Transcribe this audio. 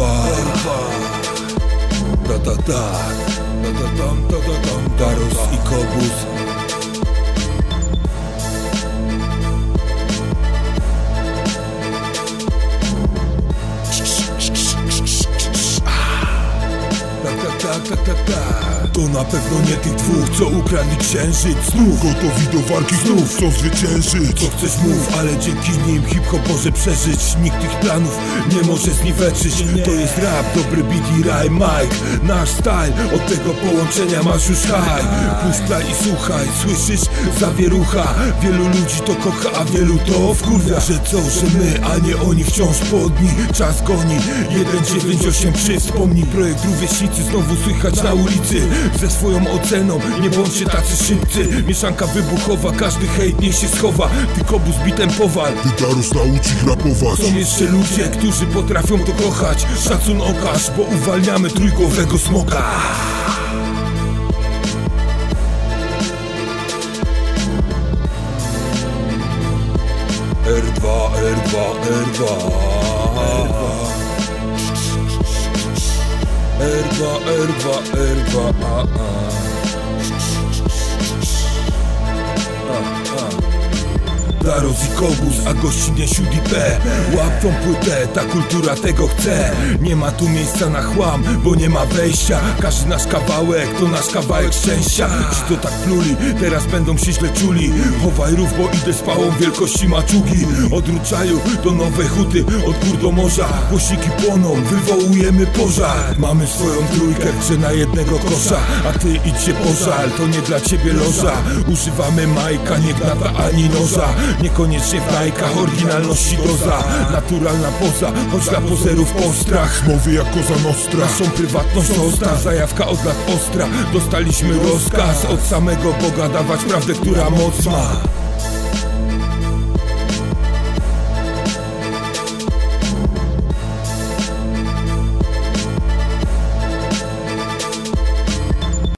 R2 Ta ta ta. Ta ta tam ta ta tam. Daros i Kobus Ta ta ta. Ta ta ta To na pewno nie tych dwóch, co ukradli księżyc. Znów gotowi do walki, znów chcą zwyciężyć. Co chcesz mów, ale dzięki nim hip-hop może przeżyć. Nikt tych planów nie może zniweczyć. To jest rap, dobry beat i raj Mike. Nasz style, od tego połączenia masz już Puść play i słuchaj, słyszysz? Zawierucha. Wielu ludzi to kocha, a wielu to wkurwia. Że co, że my, a nie oni wciąż podni Czas goni, 198 wspomnij Projekt rówieśnicy znowu słychać na ulicy. Ze swoją oceną, nie bądźcie tacy szybcy. Mieszanka wybuchowa, każdy hejt niech się schowa. Ty kobus bitem powal. Tytarus nauczy rapować. Są jeszcze ludzie, którzy potrafią to kochać. Szacun okaż, bo uwalniamy trójgłowego smoka. R2, R2, R2 R2, R2, R2 a, a. Kobus, a gościnie siód P. Łap tą płytę, ta kultura tego chce. Nie ma tu miejsca na chłam, bo nie ma wejścia. Każdy nasz kawałek to nasz kawałek szczęścia. Ci to tak pluli, teraz będą się źle czuli. Chowaj rów, bo idę z pałą wielkości maczugi. Od Ruczaju do Nowej Huty, od gór do morza. Głośniki płoną, wywołujemy pożar. Mamy swoją trójkę, że na jednego kosza. A ty idź się pożal, to nie dla ciebie loża. Używamy majka, nie gnata ani noża. Niekoniecznie w najkach, oryginalności doza Naturalna poza, choć dla pozerów postrach Mowy jak koza nostra. Naszą prywatność ostra, zajawka od lat ostra. Dostaliśmy rozkaz od samego Boga Dawać prawdę, która moc ma